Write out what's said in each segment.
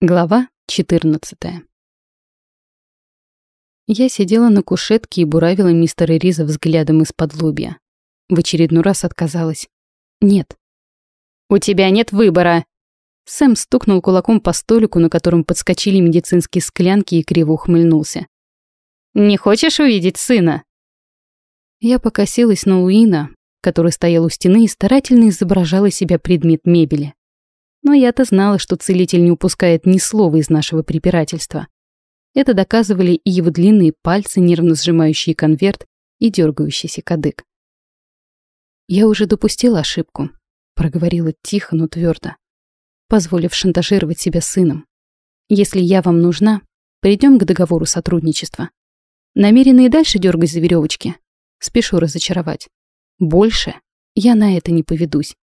Глава 14 Я сидела на кушетке и буравила мистера Риза взглядом из-под лобья. В очередной раз отказалась. «Нет». «У тебя нет выбора!» Сэм стукнул кулаком по столику, на котором подскочили медицинские склянки и криво ухмыльнулся. «Не хочешь увидеть сына?» Я покосилась на Луина, который стоял у стены и старательно изображал из себя предмет мебели. Но я-то знала, что целитель не упускает ни слова из нашего препирательства. Это доказывали и его длинные пальцы, нервно сжимающие конверт, и дергающийся кадык. «Я уже допустила ошибку», — проговорила тихо, но твердо, позволив шантажировать себя сыном. «Если я вам нужна, придем к договору сотрудничества. Намерены и дальше дергать за веревочки? Спешу разочаровать. Больше я на это не поведусь.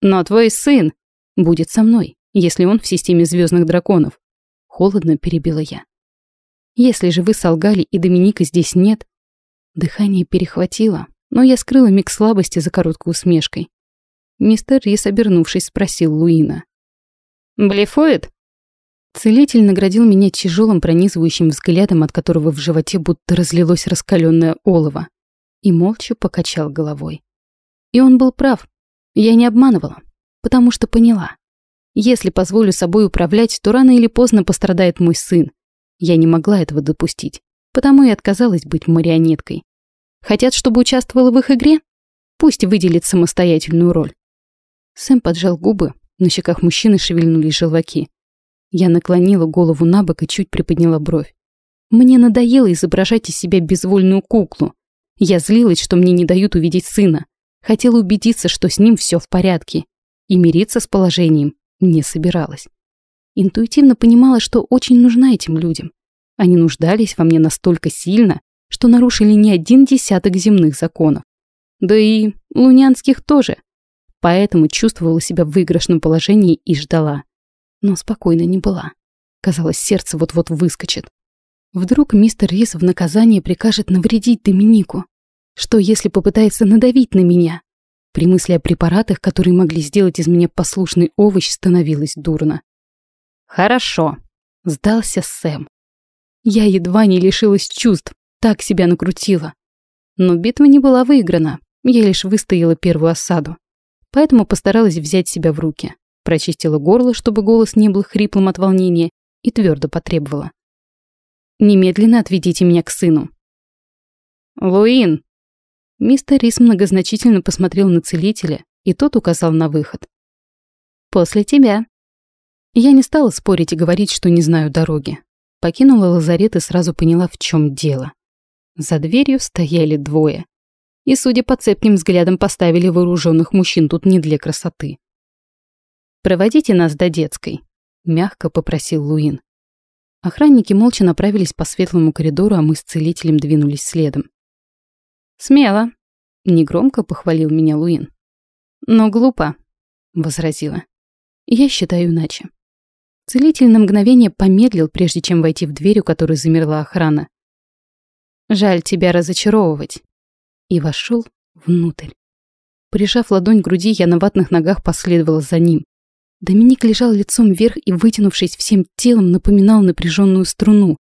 Но твой сын будет со мной, если он в системе звездных драконов. Холодно перебила я. Если же вы солгали и Доминика здесь нет... Дыхание перехватило, но я скрыла миг слабости за короткой усмешкой. Мистер Рис, обернувшись, спросил Луина. «Блефует?» Целитель наградил меня тяжелым пронизывающим взглядом, от которого в животе будто разлилось раскаленное олово, и молча покачал головой. И он был прав. Я не обманывала потому что поняла. Если позволю собой управлять, то рано или поздно пострадает мой сын. Я не могла этого допустить, потому и отказалась быть марионеткой. Хотят, чтобы участвовала в их игре? Пусть выделит самостоятельную роль. Сэм поджал губы, на щеках мужчины шевельнулись желваки. Я наклонила голову на бок и чуть приподняла бровь. Мне надоело изображать из себя безвольную куклу. Я злилась, что мне не дают увидеть сына. Хотела убедиться, что с ним все в порядке и мириться с положением не собиралась. Интуитивно понимала, что очень нужна этим людям. Они нуждались во мне настолько сильно, что нарушили не один десяток земных законов. Да и лунянских тоже. Поэтому чувствовала себя в выигрышном положении и ждала. Но спокойно не была. Казалось, сердце вот-вот выскочит. Вдруг мистер Рис в наказание прикажет навредить Доминику? Что, если попытается надавить на меня? При мысли о препаратах, которые могли сделать из меня послушный овощ, становилось дурно. «Хорошо», — сдался Сэм. Я едва не лишилась чувств, так себя накрутила. Но битва не была выиграна, я лишь выстояла первую осаду. Поэтому постаралась взять себя в руки. Прочистила горло, чтобы голос не был хриплым от волнения, и твердо потребовала. «Немедленно отведите меня к сыну». «Луин!» Мистер Рис многозначительно посмотрел на целителя, и тот указал на выход. «После тебя». Я не стала спорить и говорить, что не знаю дороги. Покинула лазарет и сразу поняла, в чем дело. За дверью стояли двое. И, судя по цепким взглядам, поставили вооруженных мужчин тут не для красоты. «Проводите нас до детской», — мягко попросил Луин. Охранники молча направились по светлому коридору, а мы с целителем двинулись следом. «Смело», — негромко похвалил меня Луин. «Но глупо», — возразила. «Я считаю иначе». Целитель на мгновение помедлил, прежде чем войти в дверь, у которой замерла охрана. «Жаль тебя разочаровывать». И вошел внутрь. Прижав ладонь к груди, я на ватных ногах последовала за ним. Доминик лежал лицом вверх и, вытянувшись всем телом, напоминал напряженную струну.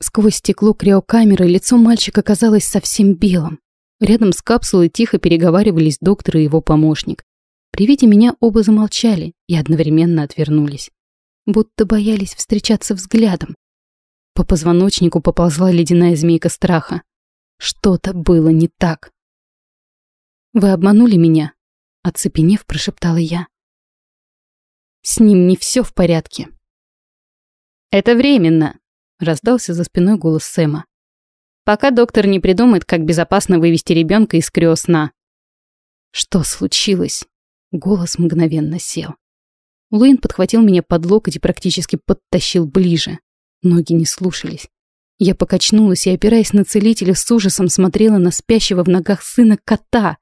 Сквозь стекло криокамеры лицо мальчика казалось совсем белым. Рядом с капсулой тихо переговаривались доктор и его помощник. При виде меня оба замолчали и одновременно отвернулись. Будто боялись встречаться взглядом. По позвоночнику поползла ледяная змейка страха. Что-то было не так. «Вы обманули меня», — оцепенев, прошептала я. «С ним не все в порядке». «Это временно», — раздался за спиной голос Сэма пока доктор не придумает, как безопасно вывести ребенка из криосна. Что случилось? Голос мгновенно сел. Луин подхватил меня под локоть и практически подтащил ближе. Ноги не слушались. Я покачнулась и, опираясь на целителя, с ужасом смотрела на спящего в ногах сына кота.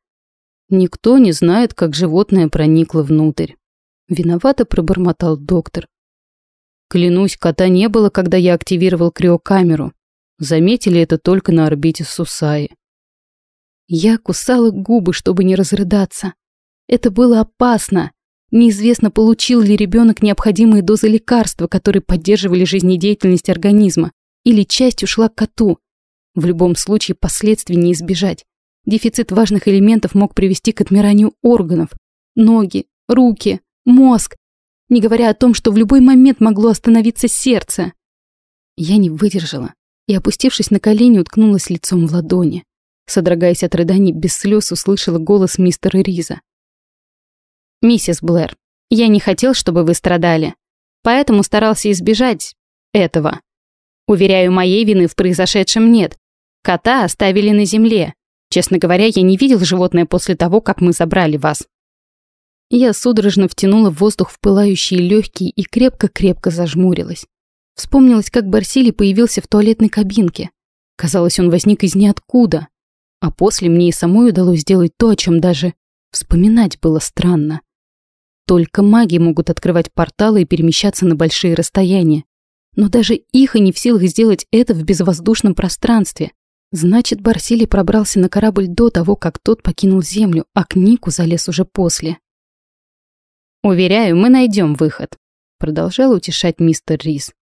Никто не знает, как животное проникло внутрь. Виновато пробормотал доктор. Клянусь, кота не было, когда я активировал криокамеру. Заметили это только на орбите Сусаи. Я кусала губы, чтобы не разрыдаться. Это было опасно. Неизвестно, получил ли ребенок необходимые дозы лекарства, которые поддерживали жизнедеятельность организма, или часть ушла к коту. В любом случае последствий не избежать. Дефицит важных элементов мог привести к отмиранию органов. Ноги, руки, мозг. Не говоря о том, что в любой момент могло остановиться сердце. Я не выдержала и, опустившись на колени, уткнулась лицом в ладони. Содрогаясь от рыданий, без слез услышала голос мистера Риза. «Миссис Блэр, я не хотел, чтобы вы страдали, поэтому старался избежать этого. Уверяю, моей вины в произошедшем нет. Кота оставили на земле. Честно говоря, я не видел животное после того, как мы забрали вас». Я судорожно втянула воздух в пылающие легкие и крепко-крепко зажмурилась. Вспомнилось, как Барсили появился в туалетной кабинке. Казалось, он возник из ниоткуда. А после мне и самой удалось сделать то, о чем даже вспоминать было странно. Только маги могут открывать порталы и перемещаться на большие расстояния. Но даже их и не в силах сделать это в безвоздушном пространстве. Значит, Барсили пробрался на корабль до того, как тот покинул Землю, а к Нику залез уже после. «Уверяю, мы найдем выход», — продолжал утешать мистер Рис.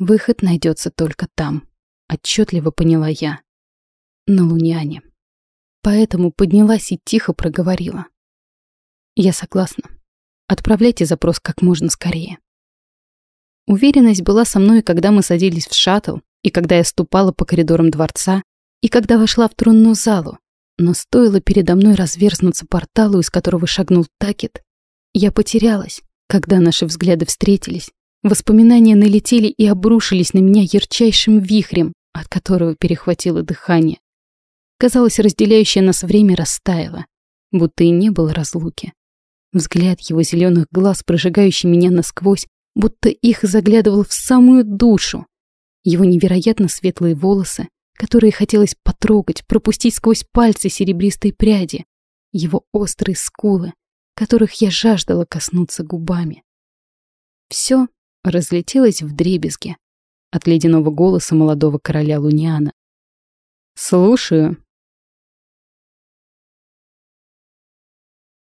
Выход найдется только там, отчетливо поняла я. На Луняне. Поэтому поднялась и тихо проговорила. Я согласна. Отправляйте запрос как можно скорее. Уверенность была со мной, когда мы садились в шаттл, и когда я ступала по коридорам дворца, и когда вошла в тронную залу. Но стоило передо мной разверзнуться порталу, из которого шагнул Такет, я потерялась, когда наши взгляды встретились, Воспоминания налетели и обрушились на меня ярчайшим вихрем, от которого перехватило дыхание. Казалось, разделяющее нас время растаяло, будто и не было разлуки. Взгляд его зеленых глаз, прожигающий меня насквозь, будто их заглядывал в самую душу. Его невероятно светлые волосы, которые хотелось потрогать, пропустить сквозь пальцы серебристой пряди. Его острые скулы, которых я жаждала коснуться губами. Все разлетелась в дребезги от ледяного голоса молодого короля Луниана. «Слушаю»,